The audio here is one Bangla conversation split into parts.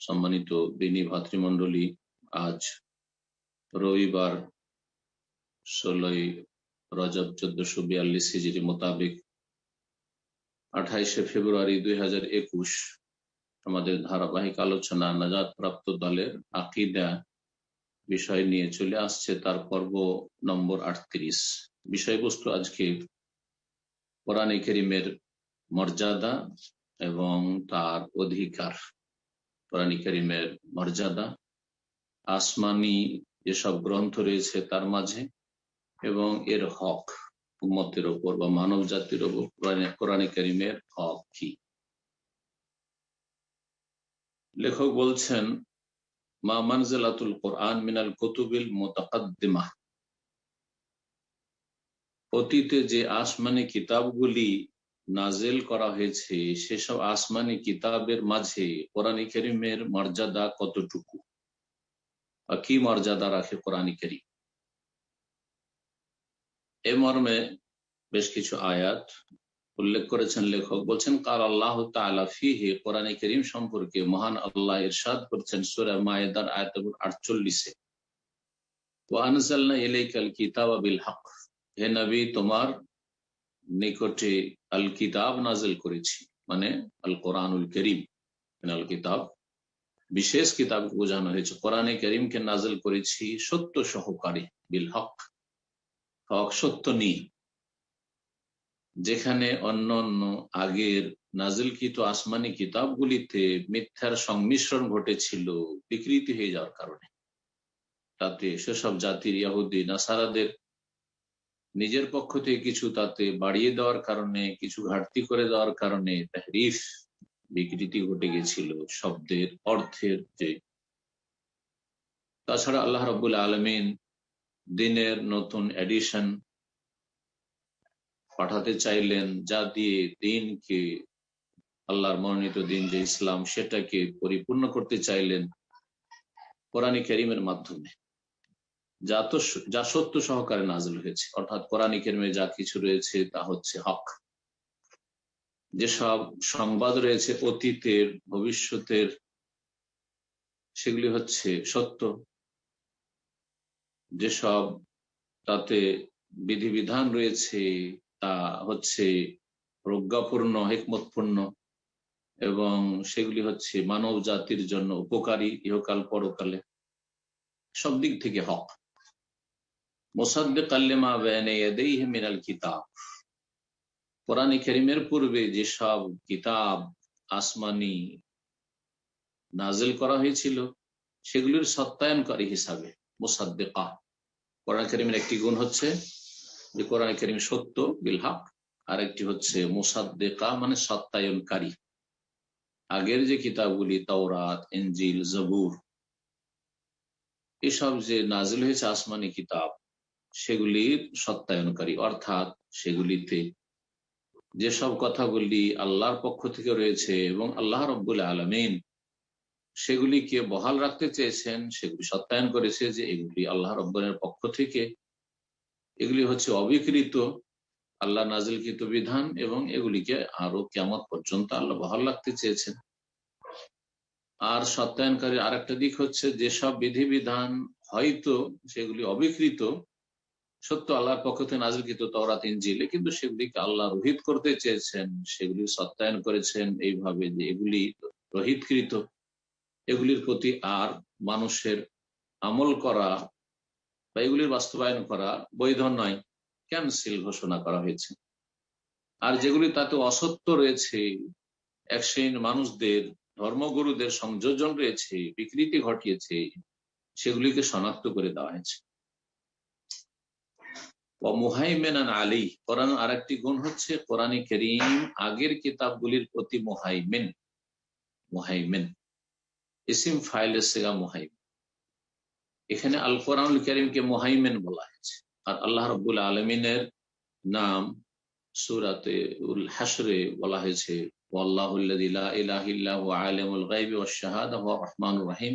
সম্মানিত বিনী ভাতৃমন্ডলী আজ রবিবার ষোলোই রজব চোদ্দশো বিয়াল্লিশ হিজড়ি মোতাবেক আঠাইশে ফেব্রুয়ারি দুই হাজার একুশ আমাদের ধারাবাহিক আলোচনা নাজাদ প্রাপ্ত দলের আকিদা বিষয় নিয়ে চলে আসছে। তার পর্ব নম্বর আটত্রিশ। বিষয়বস্তু আজকে কোরআন করিমের মর্যাদা এবং তার অধিকার। কোরআন করিমের মর্যাদা, আসমানি যেসব গ্রন্থ রয়েছে তার মাঝে এবং এর হক, উম্মতের ওপর বা মানব জাতির ওপর কোরআন করিমের হক কি? লেখক বলছেন, মা মানজালাতুল কোরআন মিনাল কুতুবিল মোতাকাদ্দিমা। অতীতে যে আসমানি কিতাবগুলি নাজেল করা হয়েছে, সেসব আসমানি কিতাবের মাঝে কোরআনী করিমের মর্যাদা কতটুকু? কি মর্যাদা রাখে কোরআনী করিম? এ মর্মে বেশ কিছু আয়াত উল্লেখ করেছেন লেখক। বলছেন, কাল আল্লাহ তালাফিহে কোরআনী করিম সম্পর্কে মহান আল্লাহ ইরশাদ করছেন সুরা মায়েদার আয়াত আটচল্লিশে। ওয়ানজাল্লা ইলাইকাল কিতাব বিল হক। হে নবী, তোমার নিকটে আল কিতাব নাজেল করেছি মানে আল কোরআনুল করিম আল কিতাব বিশেষ কিতাব বোঝানো হয়েছে। কোরআনে করিমকে নাজেল করেছি সত্য সহকারী বিল হক হক সত্য নেই। যেখানে অন্য অন্য আগের নাজিলকৃত আসমানি কিতাবগুলিতে মিথ্যার সংমিশ্রণ ঘটেছিল, বিকৃতি হয়ে যাওয়ার কারণে। তাতে সেসব জাতির ইয়াহুদ্দিন নাসারাদের নিজের পক্ষ থেকে কিছু তাতে বাড়িয়ে দেওয়ার কারণে, কিছু ঘাটতি করে দেওয়ার কারণে তাহরিফ বিকৃতি ঘটে গেছিল শব্দের অর্থের যে। তাছাড়া আল্লাহ রবুল আলমিন দিনের নতুন এডিশন পাঠাতে চাইলেন, যা দিয়ে দিনকে, আল্লাহর মনোনীত দিন যে ইসলাম, সেটাকে পরিপূর্ণ করতে চাইলেন কোরআনী করিমের মাধ্যমে। যা তো যা সত্য সহকারে নাজল হয়েছে। অর্থাৎ কোরআন কেরমে যা কিছু রয়েছে তা হচ্ছে হক। যেসব সংবাদ রয়েছে অতীতের, ভবিষ্যতের, সেগুলি হচ্ছে সত্য। যেসব তাতে বিধিবিধান রয়েছে তা হচ্ছে প্রজ্ঞাপূর্ণ, হেকমতপূর্ণ এবং সেগুলি হচ্ছে মানব জাতির জন্য উপকারী ইহকাল পরকালে। সব দিক থেকে হক। পূর্বে যেসব কিতাব আসমানি করা হয়েছিল, সেগুলির সত্যায়নকারী হিসাবে মোসাদ্দেকা। কোরআন করিমের একটি গুণ হচ্ছে যে কোরআন করিম সত্য বিলহাক আর একটি হচ্ছে মোসাদ্দেকা মানে সত্যায়নকারী। আগের যে কিতাবগুলি, তওরাত এঞ্জিল জবুর, এসব যে নাজিল হয়েছে আসমানি কিতাব সেগুলির সত্যায়নকারী, অর্থাৎ সেগুলিতে যেসব কথাগুলি আল্লাহর পক্ষ থেকে রয়েছে এবং আল্লাহ রব্বুল আলমিন সেগুলিকে বহাল রাখতে চেয়েছেন, সেগুলি সত্যায়ন করেছে যে এগুলি আল্লাহ রব্বনের পক্ষ থেকে, এগুলি হচ্ছে অবিকৃত আল্লাহ নাজিলকৃত বিধান এবং এগুলিকে আরও কেমন পর্যন্ত আল্লাহ বহাল রাখতে চেয়েছেন। আর সত্যায়নকারী আর একটা দিক হচ্ছে যেসব বিধিবিধান হয়তো সেগুলি অবিকৃত সত্য আল্লাহর পক্ষ থেকে নাজিলকৃত তওরাত ইঞ্জিলে কিন্তু সেগুলিকে আল্লাহ রোহিত করতে চেয়েছেন, সেগুলি সত্যায়ন করেছেন এইভাবে যে এগুলি রোহিতকৃত। এগুলির প্রতি আর মানুষের আমল করা বা এগুলির বাস্তবায়ন করা বৈধ নয়। ক্যান্সেল ঘোষণা করা হয়েছে? আর যেগুলি তাতে অসত্য রয়েছে, এক মানুষদের, ধর্মগুরুদের সংযোজন রয়েছে, বিকৃতি ঘটিয়েছে, সেগুলিকে শনাক্ত করে দেওয়া হয়েছে। আলী কোরআন আরেকটি গুণ হচ্ছে কোরআনে করিম আগের কিতাবগুলির প্রতি মোহাইমেন মোহাইমেন। ইসিম ফাইলের সেগা মোহাইম এখানে আল কোরআন করিমকে মোহাইমেন বলা হয়েছে। আর আল্লাহ রব্বুল আলমিনের নাম সুরাতে উল হাসরে বলা হয়েছে আল্লাহ ইলাহিল্লাহ আলমুল গাইবি ও শাহাদ রহমান রাহিম।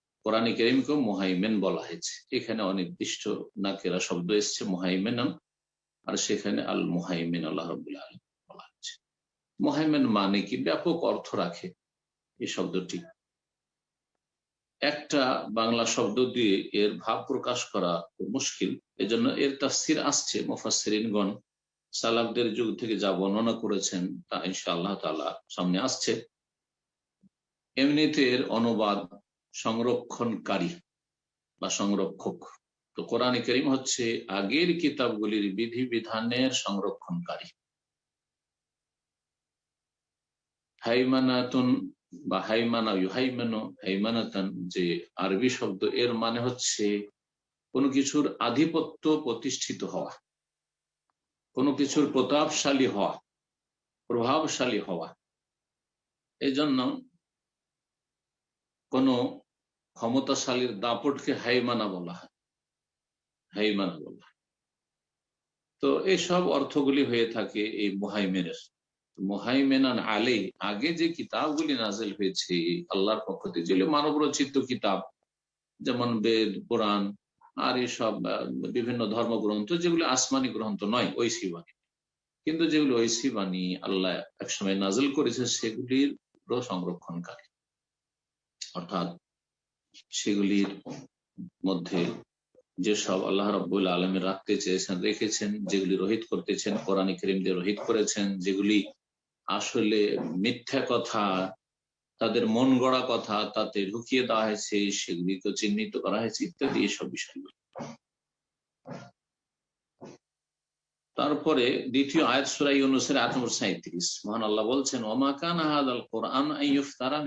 কোরআনে করিমকে মোহাইমেন বলা হয়েছে। এখানে অনির্দিষ্ট নাকেরা শব্দ এসছে মোহাইমেন আর সেখানে আল মোহাইমেন আল্লাহ রবুল্লা আলম বলা হয়েছে। মোহাইমেন মানে কি? ব্যাপক অর্থ রাখে এই শব্দটি। একটা বাংলা শব্দ দিয়ে এর ভাব প্রকাশ করা মুশকিল, এজন্য এর তাফসির আসছে মোফাসরিনগণ সালাফদের যুগ থেকে যা বর্ণনা করেছেন তা ইনশা আল্লাহ তালা সামনে আসছে। এমনিতে এর অনুবাদ সংরক্ষণকারী বা সংরক্ষক। তো কোরআন করিম হচ্ছে, আগের কিতাবগুলির বিধি বিধানের সংরক্ষণকারী। হাইমানাতুন বা হাইমানা ইউহাইমানো, হাইমানাতান যে আরবি শব্দ, এর মানে হচ্ছে কোনো কিছুর আধিপত্য প্রতিষ্ঠিত হওয়া, কোনো কিছুর প্রতাপশালী হওয়া, প্রভাবশালী হওয়া। এই জন্য কোন ক্ষমতাশালীর দাপটকে হাইমানা বলা হয়। হাইমানা বলা হয়। তো এইসব অর্থগুলি হয়ে থাকে এই মুহাইমেনের। মুহাইমেনান আলে আগে যে কিতাবগুলি নাজেল হয়েছে আল্লাহর পক্ষ থেকে, যেগুলি মানব রচিত কিতাব, যেমন বেদ পুরাণ আর এসব বিভিন্ন ধর্মগ্রন্থ, যেগুলি আসমানি গ্রন্থ নয় ঐশী বাণী কিন্তু যেগুলি ঐশী বাণী আল্লাহ একসময় নাজেল করেছে, সেগুলির সংরক্ষণকারী। অর্থাৎ সেগুলির মধ্যে যেসব আল্লাহ রব্বুল আলমী রাখতে চেয়েছেন, রেখেছেন, যেগুলি রোহিত করতেছেন, কোরআন করিম দিয়ে রোহিত করেছেন, যেগুলি আসলে মিথ্যা কথা, তাদের মন গড়া কথা, তাতে ঢুকিয়ে দেওয়া হয়েছে সেগুলিকে চিহ্নিত করা হয়েছে ইত্যাদি এসব বিষয়গুলি। তারপরে দ্বিতীয় আয়াত সুরাই অনুসারে আট নম্বর সাঁত্রিশ মহান আল্লাহ বলছেন ওমাকান আহাদ আল কোরআন তারা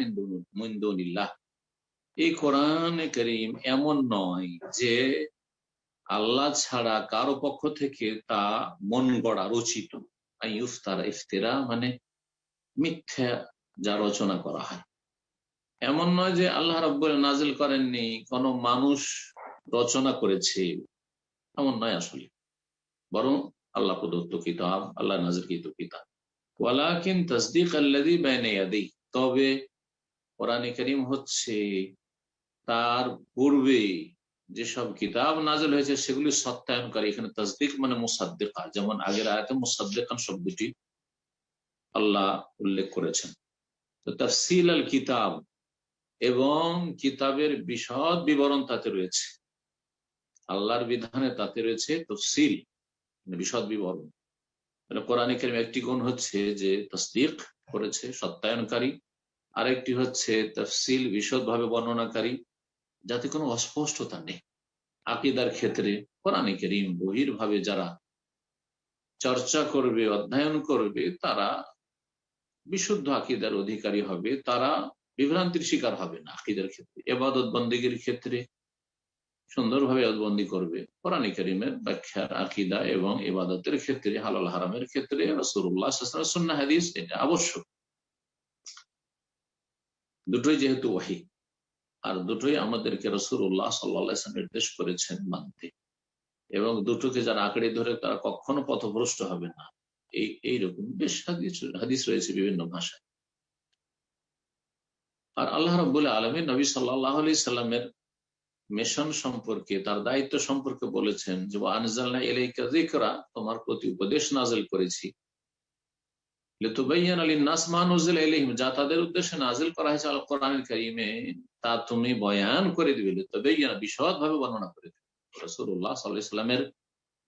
মিন্দুনিল্লাহ এই কোরআন করিম এমন নয় যে আল্লাহ ছাড়া কারও পক্ষ থেকে তা মন গড়া রচিত। ইফতারা, ইফতেরা মানে মিথ্যা যা রচনা করা হয়। এমন নয় যে আল্লাহ রব্বুল নাজিল করেননি, কোন মানুষ রচনা করেছে। এমন নয় আসলে। বরং আল্লাহ প্রদত্ত কিতাব, আল্লাহ নাজিরকৃত কিতাব। ওয়ালাকিন তসদিক আল্লাদি বাইনে তবে কোরআন করিম হচ্ছে তার পূর্বে যেসব কিতাব নাজল হয়েছে, সেগুলি সত্যায়নকারী। এখানে তসদিক মানে মুসাদ্দিকা, যেমন আগের আয়তে মুসাদ্দিকান শব্দটি আল্লাহ উল্লেখ করেছেন। তো তফসিল আল কিতাব এবং কিতাবের বিশদ বিবরণ তাতে রয়েছে। আল্লাহর বিধানে তাতে রয়েছে তফসিল মানে বিশদ বিবরণ। কোরআনিকের একটি গুণ হচ্ছে যে তসদিক করেছে, সত্যায়নকারী। আরেকটি হচ্ছে তফসিল বিশদভাবে বর্ণনাকারী। যাতে কোনো অস্পষ্টতা নেই। আকিদার ক্ষেত্রে কোরআন করিম বহির ভাবে যারা চর্চা করবে, অধ্যয়ন করবে, তারা বিশুদ্ধ আকিদার অধিকারী হবে, তারা বিভ্রান্তির শিকার হবে না আকিদার ক্ষেত্রে। এবাদত বন্দীগীর ক্ষেত্রে সুন্দরভাবে অদবন্দি করবে কোরআন করিমের ব্যাখ্যার আকিদা এবং এবাদতের ক্ষেত্রে, হালাল হারামের ক্ষেত্রে আবশ্যক। দুটোই যেহেতু ওয়াহি। আর দুটোই আমাদেরকে রসুল্লাহ সাল্লাহ নির্দেশ করেছেন মানতে। এবং দুটোকে যারা আঁকড়ে ধরে তারা কখনো পথভ্রষ্ট হবে না। এই, এইরকম বেশ হাদিস হাদিস রয়েছে বিভিন্ন ভাষায়। আর আল্লাহ রব্বুল আলমী নবী সাল্লাহ আলি সাল্লামের মিশন সম্পর্কে, তার দায়িত্ব সম্পর্কে বলেছেন যে আনজাল্লা এলাইকা জিকরা তোমার প্রতি উপদেশ নাজেল করেছি। যা তাদের উদ্দেশ্যে নাজিল করা হয়েছে কোরআন করিমে, তা তুমি বয়ান করে দিবে। বিশদ ভাবে বর্ণনা করে দিবে। রসুল্লাহ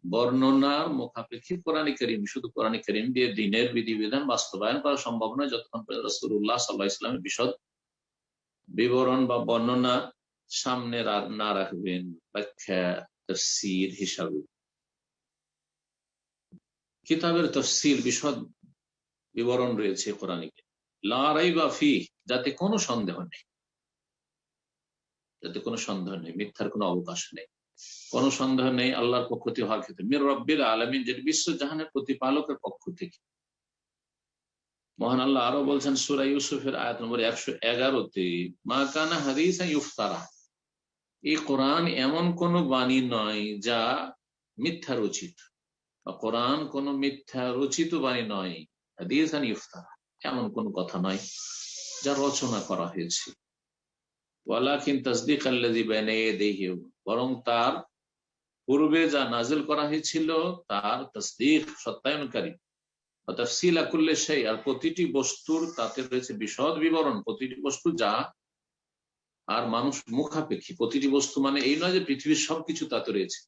বর্ণনার মুখাপেক্ষী কোরআন করিম, শুধু কোরআন করিম দিয়ে দিনের বিধিবিধান বাস্তবায়ন করা সম্ভব নয়, যতক্ষণ পর্যন্ত রসুল্লাহ সাল্লাহ ইসলামের বিশদ বিবরণ বা বর্ণনা সামনে না রাখবেন, ব্যাখ্যা, তফসির হিসাবে। কিতাবের তফসিল বিশদ বিবরণ রয়েছে কোরআনিকে লড়াই বা ফি যাতে কোনো সন্দেহ নেই। যাতে কোনো সন্দেহ নেই, মিথ্যার কোনো অবকাশ নেই। কোনো সন্দেহ নেই আল্লাহর পক্ষ থেকে হওয়ার ক্ষেত্রে। মির রব্বির আলমিন, যেটি বিশ্ব জাহানের প্রতিপালকের পক্ষ থেকে। মহান আল্লাহ আরও বলছেন সুরা ইউসুফের আয়াত নম্বর একশো এগারোতে, মা কানা হাদিস ইউফতারা। এই কোরআন এমন কোন বাণী নয় যা মিথ্যা রচিত কোরআন কোন মিথ্যা রচিত বাণী নয় হাদিস ইউফতারা এমন কোন কথা নয় যা রচনা করা হয়েছে। তসদিক বরং তার পূর্বে যা নাজিল করা হয়েছিল তার তসদিক, সত্যায়নকারী। তফসিল আকুল্লে সেই আর প্রতিটি বস্তুর তাতে রয়েছে বিশদ বিবরণ, প্রতিটি বস্তু যা আর মানুষ মুখাপেক্ষী। প্রতিটি বস্তু মানে এই নয় যে পৃথিবীর সবকিছু তাতে রয়েছে।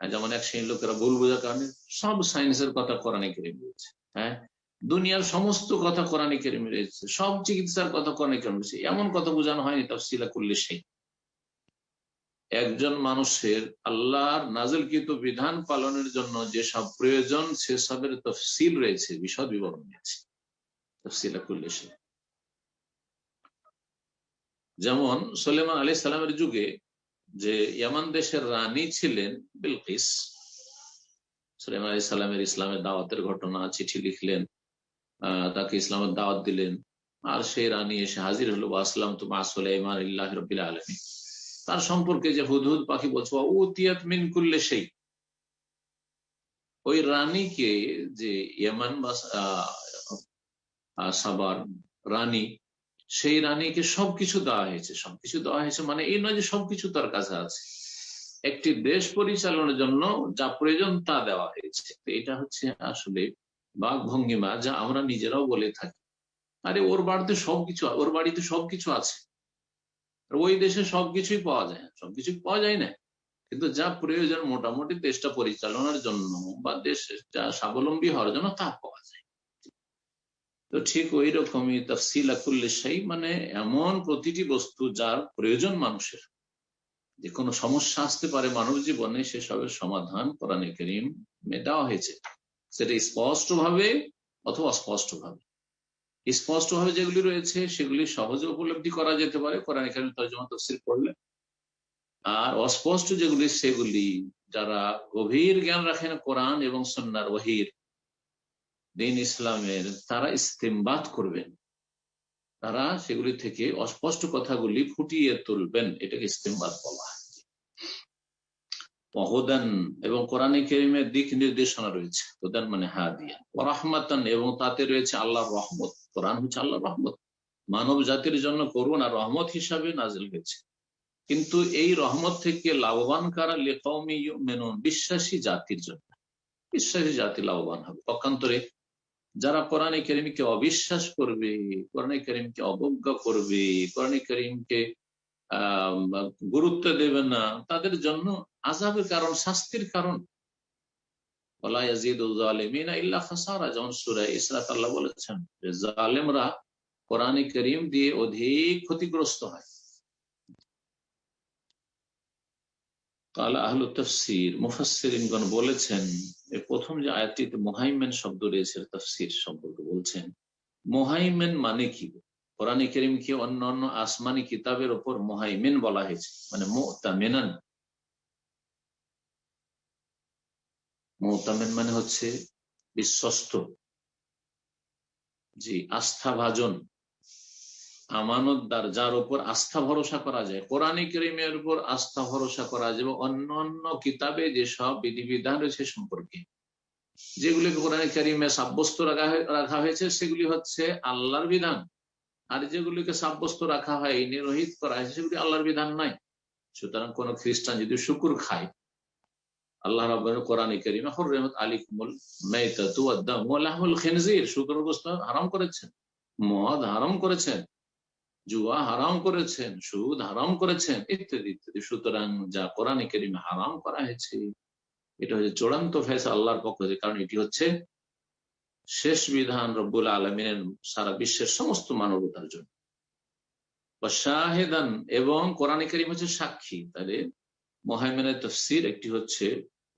যেমন এক শ্রেণির লোকেরা ভুল বোঝার কারণে সব সায়েন্সের কথা কোরআনে কেড়ে রয়েছে। হ্যাঁ? দুনিয়ার সমস্ত কথা কোরআনে কেড়ে রয়েছে। সব চিকিৎসার কথা কোরআনে কেড়ে রয়েছে। এমন কথা বোঝানো হয়নি তফসিলা করলে সেই একজন মানুষের আল্লাহর নাজলকৃত বিধান পালনের জন্য যেসব প্রয়োজন, সেসবের তফসিল রয়েছে বিশদ বিবরণ রয়েছে। তফসিলা করলে সে যেমন সোলেমান আলি সালামের যুগে যে ইয়ামান দেশের রানী ছিলেন বিলকিস সোলেমান আলি সালামের ইসলামের দাওয়াতের ঘটনা, চিঠি লিখলেন তাকে ইসলামের দাওয়াত দিলেন। আর সেই রানী এসে হাজির হলো আসলাম তো মা ইল্লাহ আলমী তার সম্পর্কে যে হুদহুদ পাখি বলছো উতিয়াত মিন করলে সেই ওই রানীকে যে ইয়ামান বা সাবার রানী, সেই রানীকে সবকিছু দেওয়া হয়েছে। সবকিছু দেওয়া হয়েছে মানে এই নয় যে সবকিছু তার কাছে আছে। একটি দেশ পরিচালনার জন্য যা প্রয়োজন তা দেওয়া হয়েছে। এটা হচ্ছে আসলে বাঘ ভঙ্গিমা যা আমরা নিজেরাও বলে থাকি। আরে ওর বাড়িতে সবকিছু, ওর বাড়িতে সবকিছু আছে। ওই দেশে সবকিছুই পাওয়া যায়, সবকিছু পাওয়া যায় না। কিন্তু যা প্রয়োজন মোটামুটি দেশটা পরিচালনার জন্য বা দেশ যা স্বাবলম্বী হওয়ার জন্য তা পাওয়া যায়। তো ঠিক ওই রকমই তফসিলা করলে সেই মানে এমন প্রতিটি বস্তু যার প্রয়োজন মানুষের। যে কোনো সমস্যা আসতে পারে মানব জীবনে, সেসবের সমাধান কোরআনে করিম দেওয়া হয়েছে। সেটা স্পষ্ট ভাবে অথবা অস্পষ্ট ভাবে স্পষ্ট ভাবে যেগুলি রয়েছে, সেগুলি সহজে উপলব্ধি করা যেতে পারে। কোরআন এখানে তর্জমা তফসিল করলে আর অস্পষ্ট যেগুলি, সেগুলি যারা গভীর জ্ঞান রাখেন কোরআন এবং সন্ন্যার ওহির, দিন ইসলামের, তারা ইস্তেমবাদ করবেন। তারা সেগুলি থেকে অস্পষ্ট কথাগুলি ফুটিয়ে তুলবেন, এটাকে ইস্তেমবাদ বলা হয়। এবং কোরআনে কেরিমের দিক নির্দেশনা রয়েছে। হোদান মানে হা দিয়া রহমাতান এবং তাতে রয়েছে আল্লাহর রহমত। কোরআন হচ্ছে আল্লাহ রহমত। মানব জাতির জন্য করুন আর রহমত হিসাবে নাজিল হয়েছে। কিন্তু এই রহমত থেকে লাভবান কারা? লেকমি মেনুন বিশ্বাসী জাতির জন্য। বিশ্বাসী জাতি লাভবান হবে। পক্ষান্তরে যারা কোরআনে করিমকে অবিশ্বাস করবে, কোরআনে করিমকে অবজ্ঞা করবে, কোরআনে করিমকে গুরুত্ব দেবে না, তাদের জন্য আজাবের কারণ, শাস্তির কারণ। বলেছেন জালেমরা কোরআনে করিম দিয়ে অধিক ক্ষতিগ্রস্ত হয়। কালা আহলু তফসির মুফাসিরিনগণ বলেছেন প্রথম যে আয়াতটিতে মোহাইমেন শব্দ রয়েছে তফসির সম্পর্কে বলছেন। মোহাইমেন মানে কি? কোরআন করিমকে অন্য অন্য আসমানি কিতাবের ওপর মোহাইমেন বলা হয়েছে মানে মোতামেনান। মোতামেন মানে হচ্ছে বিশ্বস্ত, জি আস্থা ভাজন আমানতদার যার উপর আস্থা ভরসা করা যায়। কোরআন করিমের উপর আস্থা ভরসা করা যায় অন্য অন্য কিতাবে যেসব বিধিবিধান রয়েছে সম্পর্কে। যেগুলিকে কোরআন করিমে সাব্যস্ত রাখা হয়েছে, সেগুলি হচ্ছে আল্লাহর বিধান। আর যেগুলিকে সাব্যস্ত রাখা হয় নিরোহিত করা হয়েছে, সেগুলি আল্লাহর বিধান নাই সুতরাং কোন খ্রিস্টান যদি শুকুর খায়, আল্লাহ রাব্বাহ কোরআন কারীমে হুররিমাত আলাইকুমুল মাইতাতু ওয়াদ-দামু ওয়া লাহমুল খিনজির, শুকর গোশত হারাম করেছেন, মদ হারাম করেছেন। জুয়া হারাম করেছেন, সুদ হারাম করেছেন, ইত্যাদি ইত্যাদি। সুতরাং যা কোরআন কারীমে হারাম করা হয়েছে, এটা হচ্ছে চূড়ান্ত ফেসা আল্লাহর পক্ষ থেকে। কারণ এটি হচ্ছে শেষ বিধান রব্বুল আলমিনের সারা বিশ্বের সমস্ত মানবতার জন্য। শাহেদান, এবং কোরআন করিম হচ্ছে সাক্ষী। তাহলে মহাইমেনের তফসির একটি হচ্ছে,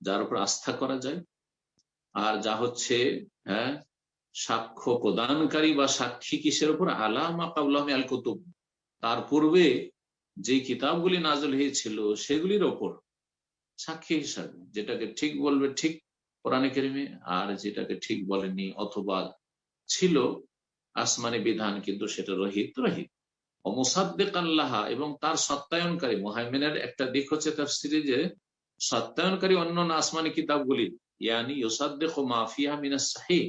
যার উপর আস্থা করা যায়। আর যা হচ্ছে হ্যাঁ সাক্ষ্য প্রদানকারী বা সাক্ষী কিসের উপর? আলামা কাবুল্লাহ আল কুতুব তার পূর্বে যে কিতাবগুলি নাজল হয়েছিল সেগুলির ওপর সাক্ষী হিসাবে, যেটাকে ঠিক বলবে ঠিক কোরআনে কেরিমে, আর যেটাকে ঠিক বলেনি অথবা ছিল আসমানি বিধান কিন্তু সেটা রহিত রহিত। অমুসাদ্দেক আল্লাহ এবং তার সত্যায়নকারী, মোহাইমেনের একটা দিক হচ্ছে তার সিরিজে সত্যায়নকারী অন্য আসমানি কিতাবগুলি, ইয়ানি ইউসাদ্দেক মাফিয়া মিনা সাহি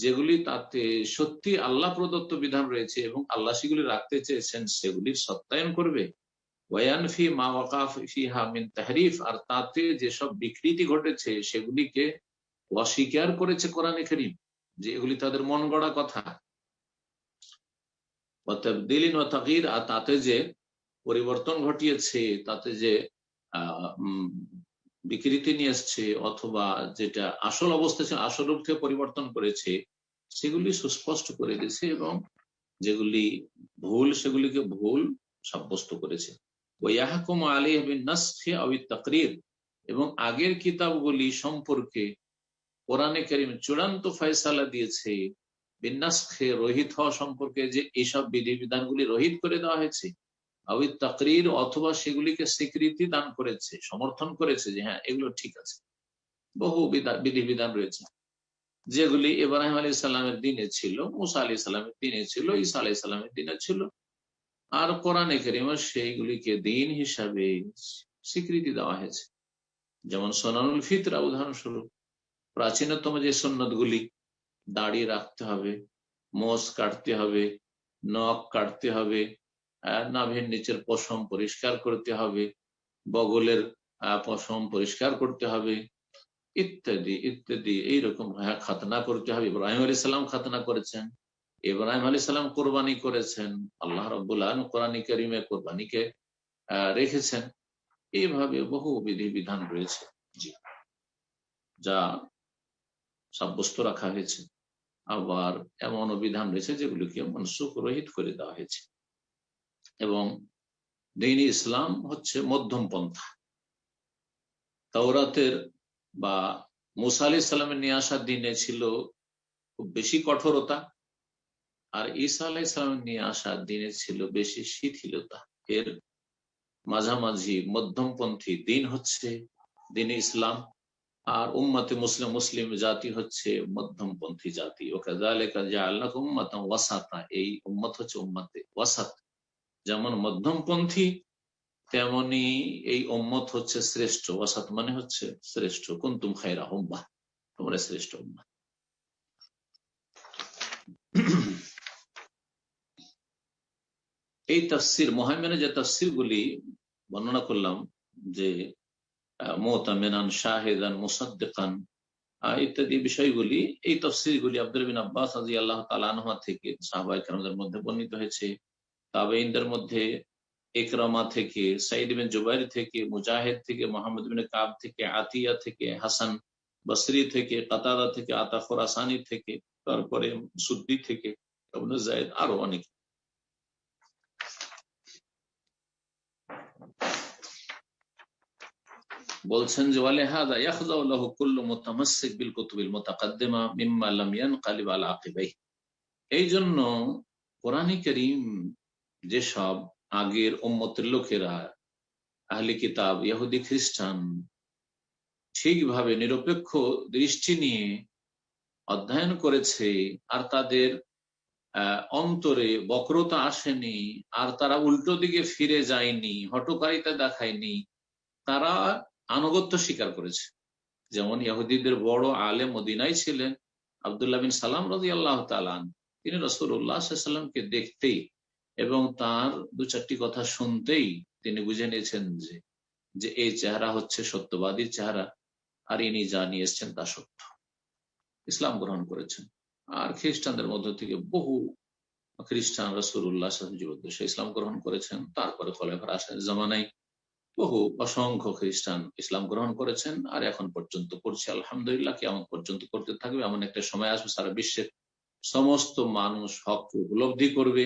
যেগুলি তাতে সত্যি আল্লাহ প্রদত্ত বিধান রয়েছে এবং আল্লাহ সেগুলি রাখতে চেয়েছেন সেগুলির সত্যায়ন করবে। ওয়ানফি মা ওয়াকাফ ফিহা মিন তাহরিফ, আর তাতে যেসব বিকৃতি ঘটেছে সেগুলিকে অস্বীকার করেছে কোরআনে করিম, যে এগুলি তাদের মন গড়া কথা। দিলিন আর তাতে যে পরিবর্তন ঘটিয়েছে, তাতে যে বিকৃতি নিয়ে এসছে অথবা যেটা আসল অবস্থা ছিল, আসল রূপ থেকে পরিবর্তন করেছে, সেগুলি সুস্পষ্ট করে দিয়েছে এবং যেগুলি ভুল, সেগুলিকে ভুল সাব্যস্ত করেছে। এবং আগের কিতাবগুলি সম্পর্কে কোরআনে করিম চূড়ান্ত ফয়সালা দিয়েছে। বিন্যাসে রোহিত হওয়া সম্পর্কে যে এইসব বিধিবিধানগুলি রোহিত করে দেওয়া হয়েছে আবিদ তাকরির অথবা সেগুলিকে স্বীকৃতি দান করেছে, সমর্থন করেছে যে হ্যাঁ এগুলো ঠিক আছে। বহু বিধিবিধান রয়েছে। যেগুলি ইব্রাহিম আলী সাল্লামের দিনে ছিল, মুসা আলি সাল্লামের দিনে ছিল, ঈসা আলি সাল্লামের দিনে ছিল। আর কোরআনে করিম সেইগুলিকে দিন হিসাবে স্বীকৃতি দেওয়া হয়েছে। যেমন সোনানুল ফিতরা উদাহরণস্বরূপ, প্রাচীনতম যে সন্ন্যত গুলি দাড়িয়ে রাখতে হবে, মোষ কাটতে হবে, নখ কাটতে হবে নাভের নিচের পশম পরিষ্কার করতে হবে, বগলের পশম পরিষ্কার করতে হবে, ইত্যাদি ইত্যাদি, এইরকম খাতনা করতে হবে। ইব্রাহিম আলী সাল্লাম খাতনা করেছেন, ইব্রাহিম আলী সাল্লাম কোরবানি করেছেন, আল্লাহ রবুল্লাহ কোরআনী করিমে কোরবানিকে রেখেছেন। এইভাবে বহু বিধি বিধান রয়েছে, জি, যা সাব্যস্ত রাখা হয়েছে। আবার এমন বিধান রয়েছে যেগুলিকে মনসুখ রহিত করে দেওয়া হয়েছে। এবং দিন ইসলাম হচ্ছে মধ্যম পন্থা। তাওরাতের বা মুসা আলি ইসলামের নিয়ে আসার দিনে ছিল খুব বেশি কঠোরতা আর ঈসা আলাহ ইসলামের নিয়ে আসার দিনে ছিল বেশি শিথিলতা। এর মাঝামাঝি মধ্যমপন্থী দিন হচ্ছে দিন ইসলাম আর উম্মতে মুসলিম মুসলিম জাতি হচ্ছে মধ্যমপন্থী জাতি। ওকে আল্লাহ উম্মত ওয়াসাতা। এই উম্মত হচ্ছে উম্মতে ওয়াসাত। যেমন মধ্যমপন্থী, তেমনি এই ওম্মত হচ্ছে শ্রেষ্ঠ। ওয়াসাত মানে হচ্ছে শ্রেষ্ঠ। কুন্তুম খাইরা উম্মা তোমরা শ্রেষ্ঠ উম্মা এই তফসির মহামেনে যে তফসির গুলি বর্ণনা করলাম, যে মোতামেনান, শাহেদান, মুসাদ্দেকান ইত্যাদি বিষয়গুলি, এই তফসির গুলি আব্দুল বিন আব্বাস আজি আল্লাহ তালানহা থেকে সাহবাই কেরামদের মধ্যে বর্ণিত হয়েছে। তাবেইনদের মধ্যে একরামা থেকে সাইদ বিন জুবাইর থেকে মুজাহিদ থেকে মোহাম্মদ বিন কাব থেকে আতিয়া থেকে হাসান বসরি থেকে কাতাদা থেকে আতা খোরাসানি থেকে তারপরে সুদ্দি থেকে জায়দ আরও অনেক বলছেন যে ওয়ালে হাদা ইয়াখদাউল্লাহ কুল্লু মুতামাসসিক বিল কুতুবিল মুতাকাদ্দিমা মিম্মা লাম ইয়ানকালিব আলা আকিবাই এই জন্য কোরআনে করিম যেসব আগের উম্মতের লোকেরা, আহলি কিতাব, ইহুদি, খ্রিস্টান ঠিকভাবে নিরপেক্ষ দৃষ্টি নিয়ে অধ্যয়ন করেছে আর তাদের অন্তরে বক্রতা আসেনি আর তারা উল্টো দিকে ফিরে যায়নি হটকারিতা দেখায়নি, তারা আনুগত্য স্বীকার করেছে। যেমন ইহুদিদের বড় আলে মদিনাই ছিলেন আবদুল্লাহ বিন সালাম রাজি আল্লাহ তালান তিনি রসুল্লাহামকে দেখতেই এবং তার দু চারটি কথা শুনতেই তিনি বুঝে নিয়েছেন যে যে এই চেহারা হচ্ছে সত্যবাদীর চেহারা, আর ইনি যা নিয়ে এসছেন তা সত্য। ইসলাম গ্রহণ করেছেন। আর খ্রিস্টানদের মধ্য থেকে বহু খ্রিস্টান রসুল্লাহ জীবদ্দেশে ইসলাম গ্রহণ করেছেন। তারপরে ফলে আসেন জামানাই বহু অসংখ্য খ্রিস্টান ইসলাম গ্রহণ করেছেন। আর এখন পর্যন্ত করছে আলহামদুলিল্লাহ কেমন পর্যন্ত করতে থাকবে। এমন একটা সময় আসবে, সারা বিশ্বের সমস্ত মানুষ হককে উপলব্ধি করবে।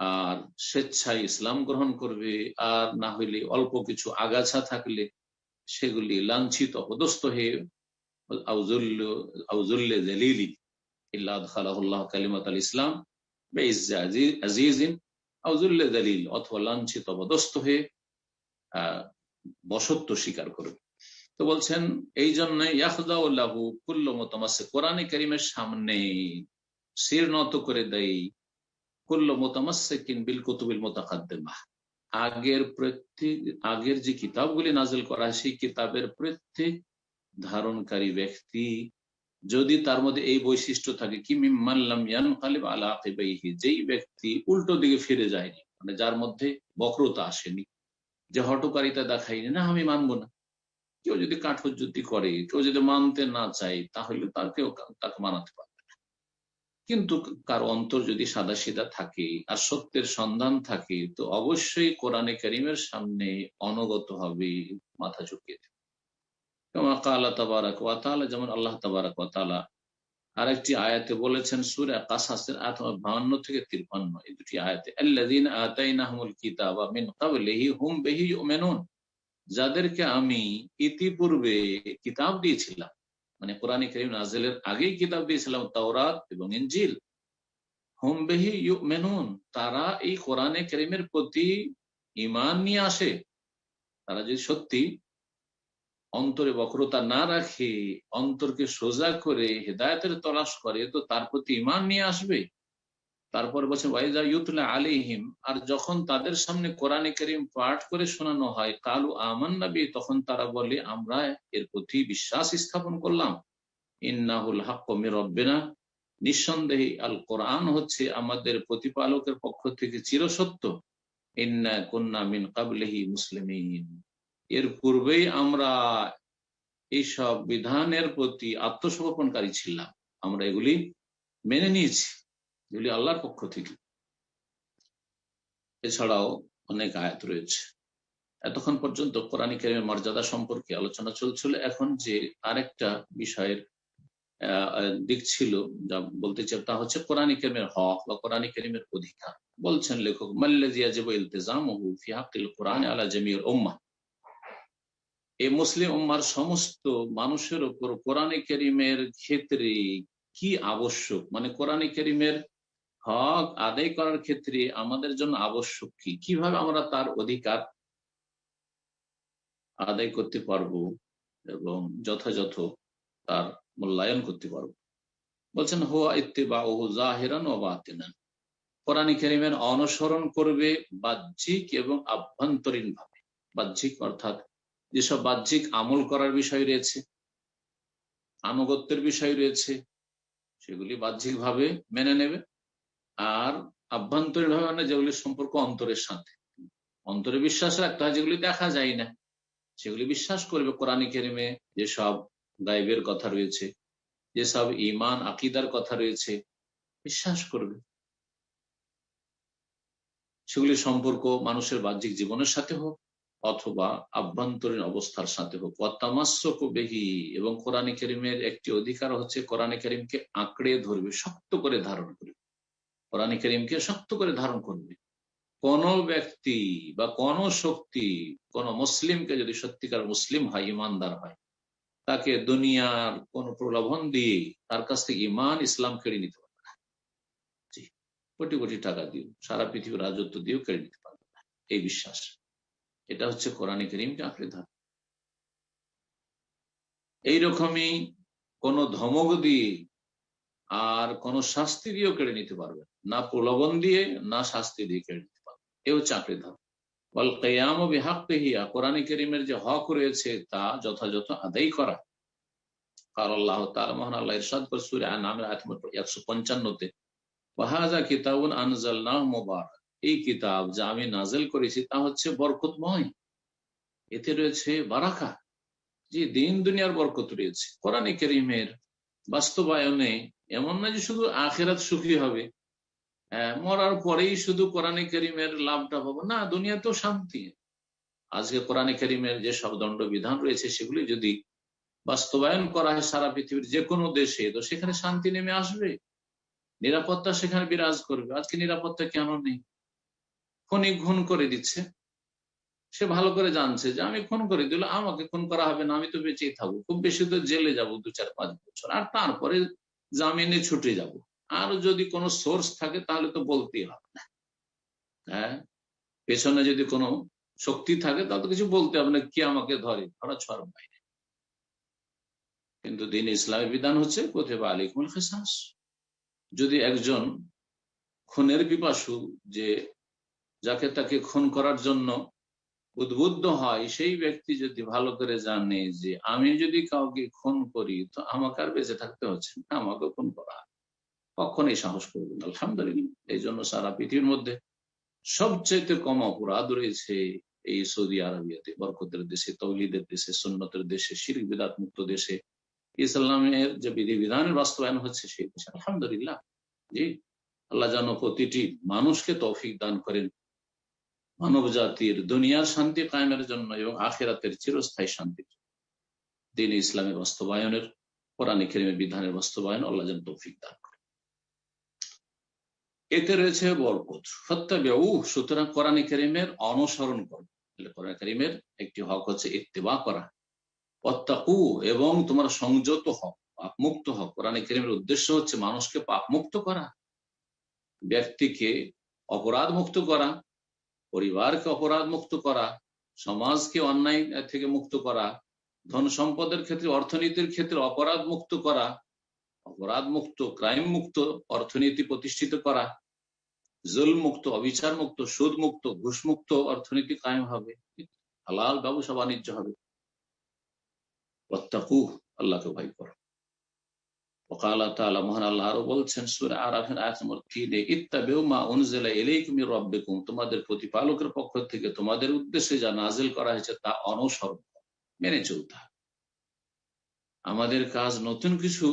আর স্বেচ্ছায় ইসলাম গ্রহণ করবে, আর না হইলে অল্প কিছু আগাছা থাকলে সেগুলি লাঞ্ছিত অপদস্থ হয়ে কালিমাত আল ইসলাম অথবা লাঞ্ছিত অপদস্থ হয়ে বসত্ব স্বীকার করবে। তো বলছেন, এই জন্য ইয়াহদাউল্লাহু কুল্ল মোতামাসে কোরআনে করিমের সামনে শির নত করে দেয় কুল্ল মোতামাসে কিন বিল কুতুবিল মোতাকাদ্দেমা। আগের প্রত্যেক আগের যে কিতাবগুলি নাজিল করা সেই কিতাবের প্রত্যেক ধারণকারী ব্যক্তি যদি তার মধ্যে এই বৈশিষ্ট্য থাকে কি মিম্মাল্লাম ইয়ান কালিব আলা যেই ব্যক্তি উল্টো দিকে ফিরে যায়নি মানে যার মধ্যে বক্রতা আসেনি, যে হটকারিতা দেখাইনি না, আমি মানবো না। কেউ যদি কাঠোজ্জুতি করে, কেউ যদি মানতে না চায়, তাহলে তার কেউ তাকে মানাতে পারবে না। কিন্তু কার অন্তর যদি সাদা সিদা থাকে আর সত্যের সন্ধান থাকে, তো অবশ্যই কোরআনে করিমের সামনে অনগত হবে মাথা ঝুঁকিয়ে যেমন আল্লাহ তাবারাক ওয়াতালা আরেকটি আয়াতে বলেছেন, সুরা কাসাসের বাহান্ন থেকে তিরপান্ন, এই দুটি আয়াতে আল্লাদিন আতাইনাহমুল বেহি যাদেরকে আমি ইতিপূর্বে কিতাব দিয়েছিলাম মানে কোরআন করিম নাজেলের আগেই কিতাব দিয়েছিলাম, তাওরাত এবং ইঞ্জিল হুম বেহি মেনুন তারা এই কোরআনে করিমের প্রতি ইমান নিয়ে আসে। তারা যদি সত্যি অন্তরে বক্রতা না রাখে, অন্তরকে সোজা করে হেদায়তের তলাশ করে, তো তার প্রতি ইমান নিয়ে আসবে। তারপর বলছে, ওয়াইজা ইউতুল্লাহ আলিহিম আর যখন তাদের সামনে কোরআনে করিম পাঠ করে শোনানো হয়, কালু আমান নবী তখন তারা বলে, আমরা এর প্রতি বিশ্বাস স্থাপন করলাম। ইন্নাহুল হাক্কমে রব্বেনা নিঃসন্দেহে আল কোরআন হচ্ছে আমাদের প্রতিপালকের পক্ষ থেকে চিরসত্য। ইন্না কন্যা মিন কাবলেহি মুসলিমিন এর পূর্বেই আমরা এইসব বিধানের প্রতি আত্মসমর্পণকারী ছিলাম। আমরা এগুলি মেনে নিয়েছি। এগুলি আল্লাহর পক্ষ থেকে। এছাড়াও অনেক আয়াত রয়েছে। এতক্ষণ পর্যন্ত কোরআন কেরিমের মর্যাদা সম্পর্কে আলোচনা চলছিল। এখন যে আরেকটা বিষয়ের দিক ছিল যা বলতে চাই তা হচ্ছে কোরআন কেরিমের হক বা কোরআন কেরিমের অধিকার। বলছেন লেখক কোরআন আলা জমির ওম্মা এই মুসলিম উম্মার সমস্ত মানুষের উপর কোরআনে করিমের ক্ষেত্রে কি আবশ্যক? মানে কোরআনে করিমের হক আদায় করার ক্ষেত্রে আমাদের জন্য আবশ্যক কি? কীভাবে আমরা তার অধিকার আদায় করতে পারব এবং যথাযথ তার মূল্যায়ন করতে পারব? বলছেন, হোয়া ইত্তেবা ও জাহেরান ও বাতেনান। কোরআন করিমের অনুসরণ করবে বাহ্যিক এবং আভ্যন্তরীণ ভাবে বাহ্যিক অর্থাৎ যেসব বাহ্যিক আমল করার বিষয় রয়েছে, আনুগত্যের বিষয় রয়েছে, সেগুলি বাহ্যিক ভাবে মেনে নেবে। আর আভ্যন্তরীণ ভাবে মানে যেগুলি সম্পর্ক অন্তরের সাথে। অন্তরে বিশ্বাস রাখতে হয়, যেগুলি দেখা যায় না। সেগুলি বিশ্বাস করবে কোরআন কেরিমে, যেসব গাইবের কথা রয়েছে, যেসব ইমান আকিদার কথা রয়েছে, বিশ্বাস করবে। সেগুলি সম্পর্ক মানুষের বাহ্যিক জীবনের সাথে হোক, অথবা আভ্যন্তরীণ অবস্থার সাথে হোক। অত্যামাস্যক বেহি, এবং কোরআনে করিমের একটি অধিকার হচ্ছে কোরআনে করিমকে আঁকড়ে ধরবে, শক্ত করে ধারণ করবে। কোরআনে করিমকে শক্ত করে ধারণ করবে। কোন ব্যক্তি বা কোন শক্তি, কোন মুসলিমকে যদি সত্যিকার মুসলিম হয়, ইমানদার হয়, তাকে দুনিয়ার কোন প্রলোভন দিয়ে তার কাছ থেকে ইমান, ইসলাম কেড়ে নিতে পারবে না। কোটি কোটি টাকা দিও সারা পৃথিবীর রাজত্ব দিয়েও কেড়ে নিতে পারবে না। এই বিশ্বাস। এটা হচ্ছে কোরআন করিমকে আঁকড়ে ধরা। এইরকমই কোন ধমক দিয়ে আর কোন শাস্তি দিয়েও কেড়ে নিতে পারবে না। প্রলোভন দিয়ে, না শাস্তি দিয়ে কেড়ে নিতে পারবে। এও চাকরি ধরা বল কেয়াম বিহাক পেহিয়া কোরআন করিমের যে হক রয়েছে তা যথাযথ আদায় করা। আল্লাহ না এই কিতাব যা আমি নাজেল করেছি তা হচ্ছে এতে রয়েছে বারাকা যে দিন দুনিয়ার বরকত রয়েছে। বাস্তবায়নে এমন না যে শুধু আখেরাত সুখী হবে মরার পরেই শুধু কোরআনে করিমের লাভটা পাবো। না, দুনিয়াতেও শান্তি। আজকে কোরআন করিমের যে সব দণ্ড বিধান রয়েছে, সেগুলি যদি বাস্তবায়ন করা হয় সারা পৃথিবীর যে কোনো দেশে, তো সেখানে শান্তি নেমে আসবে। নিরাপত্তা সেখানে বিরাজ করবে। আজকে নিরাপত্তা কেন নেই? খনি খুন করে দিচ্ছে। সে ভালো করে জানছে যে আমি খুন করে দিল আমাকে খুন করা হবে না, আমি তো বেঁচেই থাকব। খুব বেশি তো জেলে যাব দু চার পাঁচ বছর। আর তারপরে জামিনে ছুটে যাব। আর যদি কোনো সোর্স থাকে, তাহলে তো বলতেই হবে না। হ্যাঁ? পেছনে যদি কোনো শক্তি থাকে, তাহলে তো কিছু বলতে হবে না, কি আমাকে ধরে? ধরা ছড় বাইরে। কিন্তু দিন ইসলামের বিধান হচ্ছে কোথায় বা আলিকুল খেসাস। যদি একজন খুনের পিপাসু, যে যাকে তাকে খুন করার জন্য উদ্বুদ্ধ হয়, সেই ব্যক্তি যদি ভালো করে জানে যে, আমি যদি কাউকে খুন করি, তো আমাকে আর বেঁচে থাকতে হচ্ছে না আমাকে খুন করা কখনই সাহস করবেন আলহামদুলিল্লাহ। এই জন্য সারা পৃথিবীর মধ্যে সবচেয়ে কম অপরাধ রয়েছে এই সৌদি আরবিয়াতে, বরকতের দেশে তৌলিদের দেশে, সুন্নতের দেশে শির বিদাত মুক্ত দেশে। ইসলামের যে বিধি বিধানের বাস্তবায়ন হচ্ছে সেই দেশে, আলহামদুলিল্লাহ। জি, আল্লাহ যেন প্রতিটি মানুষকে তৌফিক দান করেন মানব জাতির দুনিয়ার শান্তি কায়েমের জন্য এবং আখেরাতের চিরস্থায়ী শান্তির দিন ইসলামের বাস্তবায়নের, কোরআন বিধানের বাস্তবায়ন, আল্লাহ যেন তৌফিক দান করেন। এতে রয়েছে বরকত। সত্যাবেউ সুতরাং কোরআন কেরিমের অনুসরণ করো। কোরআন করিমের একটি হক হচ্ছে ইত্তেবা করা। অত্যাকু এবং তোমার সংযত হক পাপ মুক্ত হক কোরআন করিমের উদ্দেশ্য হচ্ছে মানুষকে পাপ মুক্ত করা, ব্যক্তিকে অপরাধ মুক্ত করা, পরিবারকে অপরাধ মুক্ত করা, সমাজকে অন্যায় থেকে মুক্ত করা ধন সম্পদের ক্ষেত্রে, অর্থনীতির ক্ষেত্রে অপরাধ মুক্ত করা অপরাধ মুক্ত, ক্রাইম মুক্ত, অর্থনীতি প্রতিষ্ঠিত করা, জুল মুক্ত, অবিচার মুক্ত, সুদ মুক্ত, ঘুষ মুক্ত, অর্থনীতি কায়েম হবে, হালাল ব্যবসা বাণিজ্য হবে। প্রত্যাকু আল্লাহকে ভয় করো। তোমাদের প্রতিপালকের পক্ষ থেকে তোমাদের উদ্দেশ্যে যা নাজিল করা হয়েছে তা অনুসরণ মেনে চলতে আমাদের কাজ নতুন কিছু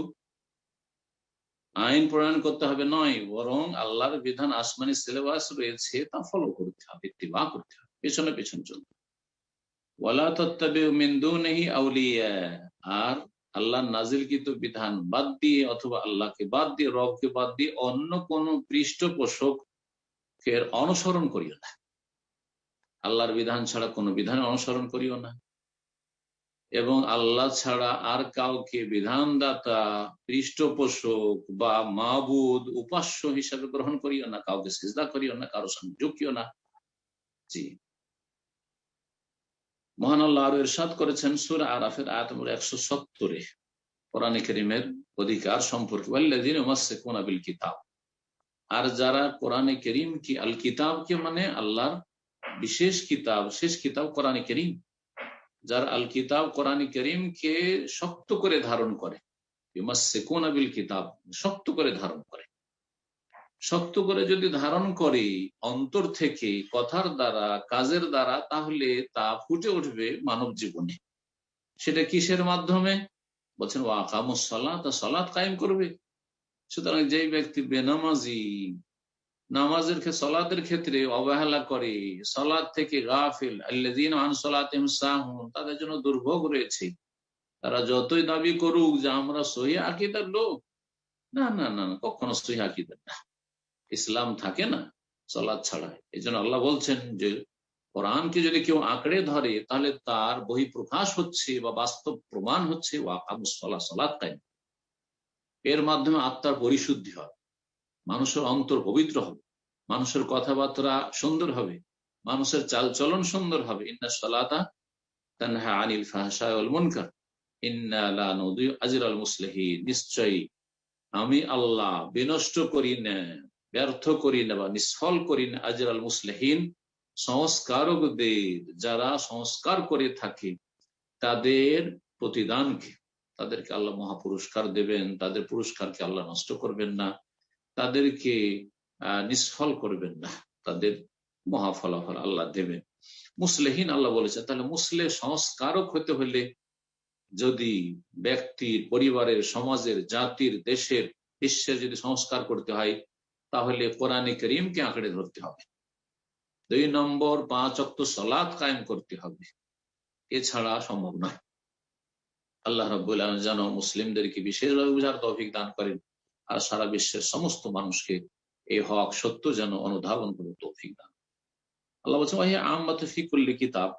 আইন প্রণয়ন করতে হবে নয়, বরং আল্লাহর বিধান আসমানি সিলেবাস রয়েছে তা ফলো করতে হবে, ইত্তিবা করতে হবে, পেছনে পেছন চলতে আউলিয়া, আর আল্লাহ নাজিলকৃত বিধান বাদ দিয়ে অথবা আল্লাহকে বাদ দিয়ে, রবকে বাদ দিয়ে অন্য কোন পৃষ্ঠপোষকের অনুসরণ করিও না। আল্লাহর বিধান ছাড়া কোনো বিধান অনুসরণ করিও না। এবং আল্লাহ ছাড়া আর কাউকে বিধানদাতা, পৃষ্ঠপোষক বা মাবুদ, উপাস্য হিসাবে গ্রহণ করিও না, কাউকে সিজদা করিও না, কারও সঙ্গে ঝুঁকিও না। জি। মহান আল্লাহ আরও এরশাদ করেছেন সুর আরাফের আয়াত নম্বর একশো সত্তরে। কোরআন করিমের অধিকার সম্পর্কে বিল কিতাব আর যারা কোরআনে করিম কি আল কিতাবকে মানে? আল্লাহর বিশেষ কিতাব, শেষ কিতাব কোরআনে করিম। যার আল কিতাব কোরআন করিমকে শক্ত করে ধারণ করে। কিতাব শক্ত করে ধারণ করে। শক্ত করে যদি ধারণ করে অন্তর থেকে কথার দ্বারা, কাজের দ্বারা, তাহলে তা ফুটে উঠবে মানব জীবনে। সেটা কিসের মাধ্যমে? বলছেন ও আকামুসলাত সলাৎ কায়েম করবে। সুতরাং যেই ব্যক্তি বেনামাজি নামাজের সলাতের ক্ষেত্রে অবহেলা করে। সলাদ থেকে গাফিল। তাদের জন্য দুর্ভোগ রয়েছে। তারা যতই দাবি করুক যে আমরা সহি আকিদার লোক। না না না কখনো সহি আকিদার না। ইসলাম থাকে না সলাদ ছাড়া। এই জন্য আল্লাহ বলছেন যে, কোরআনকে যদি কেউ আঁকড়ে ধরে, তাহলে তার বহি প্রকাশ হচ্ছে বা বাস্তব প্রমাণ হচ্ছে সলাদ কায়েম। এর মাধ্যমে আত্মার পরিশুদ্ধি হয়। মানুষের অন্তর পবিত্র হবে, মানুষের কথাবার্তা সুন্দর হবে, মানুষের চালচলন সুন্দর হবে। ইন্না সলাতা তানহা আনিল ফাহসায়ল মুনকার। নিশ্চয়ই আমি আল্লাহ বিনষ্ট করি না, ব্যর্থ করি না বা নিষ্ফল করি না আজর আল মুসলিহীন, সংস্কারকদের যারা সংস্কার করে থাকে, তাদের প্রতিদানকে, তাদেরকে আল্লাহ মহাপুরস্কার দেবেন, তাদের পুরস্কারকে আল্লাহ নষ্ট করবেন না। তাদেরকে নিষ্ফল করবেন না। তাদের মহাফলাফল আল্লাহ দেবেন। মুসলেহীন আল্লাহ বলেছেন, তাহলে মুসলে সংস্কারক হতে হলে যদি ব্যক্তির, পরিবারের, সমাজের, জাতির, দেশের বিশ্বের যদি সংস্কার করতে হয়, তাহলে কোরআনে করিমকে আঁকড়ে ধরতে হবে। দুই নম্বর, পাঁচ অক্ত সলাদ কায়েম করতে হবে। এছাড়া সম্ভব নয়। আল্লাহ রব্বুল যেন মুসলিমদেরকে বিশেষভাবে বুঝার তৌফিক দান করেন। আর সারা বিশ্বের সমস্ত মানুষকে এই হক সত্য যেন অনুধাবন করে তৌফিক দান আল্লাহ বলছেন আহমদ ফিকুল্লি কিতাব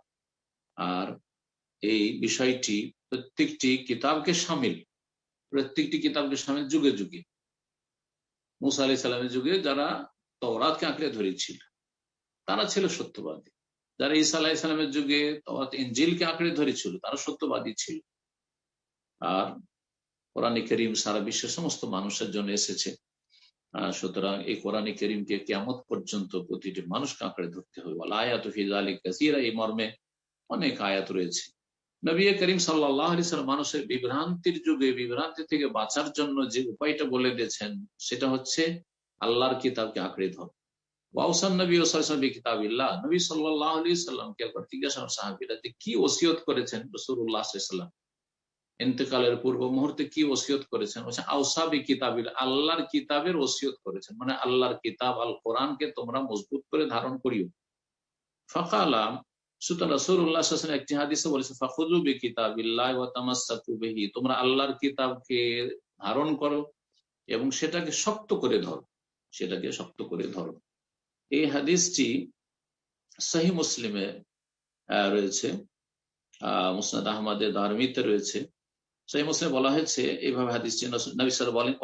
আর এই বিষয়টি প্রত্যেকটি কিতাবকে সামিল, প্রত্যেকটি কিতাবকে সামিল যুগে যুগে। মুসা আলি সাল্লামের যুগে যারা তওরাতকে আঁকড়ে ধরেছিল, তারা ছিল সত্যবাদী। যারা ইসা আলাহ ইসলামের যুগে ইঞ্জিলকে আঁকড়ে ধরেছিল, তারা সত্যবাদী ছিল। আর কোরআন করিম সারা বিশ্বের সমস্ত মানুষের জন্য এসেছে। সুতরাং এই কোরআন করিমকে কেমত পর্যন্ত প্রতিটি মানুষকে আঁকড়ে ধরতে হবে। আয়াত ফিজ আলী কাসিরা, এই মর্মে অনেক আয়াত রয়েছে। নবী করিম সাল্লাহ মানুষের বিভ্রান্তির যুগে, বিভ্রান্তি থেকে বাঁচার জন্য যে উপায়টা বলে দিয়েছেন, সেটা হচ্ছে আল্লাহর কিতাবকে আঁকড়ে ধর। ওয়াউসান নবী ওসাবি কিতাবিল্লাহ নবী সাল্লাহ আলি সাল্লামকে একবার জিজ্ঞাসা সাহাবিরা যে কি ওসিয়ত করেছেন রসুল্লাহ সাল্লাম? ইন্তেকালের পূর্ব মুহূর্তে কি ওসিয়ত করেছেন? আউসাবি কিতাবিল, আল্লাহর কিতাবের ওসিয়ত করেছেন। মানে আল্লাহর কিতাব আল কোরআনকে তোমরা মজবুত করে ধারণ করিও। ফাঁকা একটি তোমরা আল্লাহর কিতাবকে ধারণ করো এবং সেটাকে শক্ত করে ধরো। সেটাকে শক্ত করে ধরো। এই হাদিসটি সহি মুসলিমে রয়েছে। আহ, মুসনাদ আহমদের ধার্মিতে রয়েছে। বলা হয়েছে, এইভাবে হাদিসটি নবী বলেন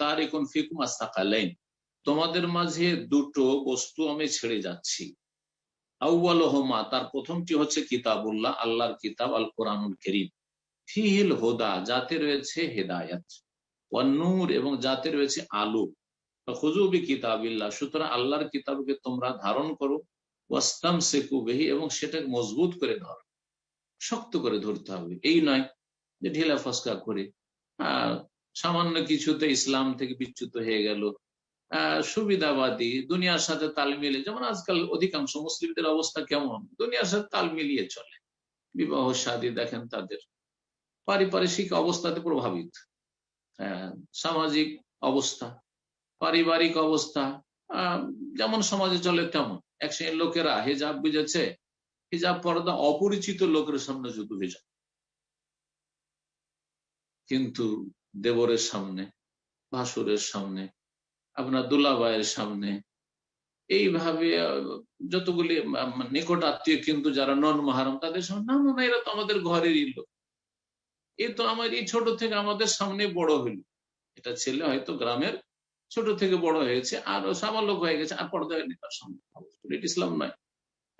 তার এখন ফিকুম আস্তাকালাইন তোমাদের মাঝে দুটো বস্তু আমি ছেড়ে যাচ্ছি। আউ্বালহমা তার প্রথমটি হচ্ছে কিতাবুল্লাহ, আল্লাহর কিতাব আল কোরআনুল করিম। ফিহিল হোদা, যাতে রয়েছে হেদায়াত। নূর, এবং যাতে রয়েছে আলু। খুজুবি কিতাবিল্লাহ, সুতরাং আল্লাহর কিতাবকে তোমরা ধারণ করো। ওয়াস্তাম সেকুবেহি এবং সেটাকে মজবুত করে ধরো। শক্ত করে ধরতে হবে। এই নয় যে ঢিলা ফসকা করে। সামান্য কিছুতে ইসলাম থেকে বিচ্যুত হয়ে গেল। সুবিধাবাদী, দুনিয়ার সাথে তাল মিলিয়ে যেমন আজকাল অধিকাংশ মুসলিমদের অবস্থা কেমন? দুনিয়ার সাথে তাল মিলিয়ে চলে। বিবাহ সাদী দেখেন তাদের। পারিপার্শ্বিক অবস্থাতে প্রভাবিত। সামাজিক অবস্থা, পারিবারিক অবস্থা যেমন সমাজে চলে তেমন। এক শ্রেণির লোকেরা হেজাব বুঝেছে, হিজাব পর্দা অপরিচিত লোকের সামনে যুদ্ধ হিজাব কিন্তু দেবরের সামনে ভাসুরের সামনে, আপনার দুলাবাইয়ের সামনে, এইভাবে, যতগুলি নিকট আত্মীয় কিন্তু যারা নন মহারম, তাদের সামনে, না না এরা তো আমাদের ঘরেরই লোক। এ তো আমার, এই ছোট থেকে আমাদের সামনে বড় হইল। এটা ছেলে হয়তো গ্রামের ছোট থেকে বড় হয়েছে, আর সামাল্য হয়ে গেছে, আর পর্দা হয়নি তার সামনে। ইসলাম নয়।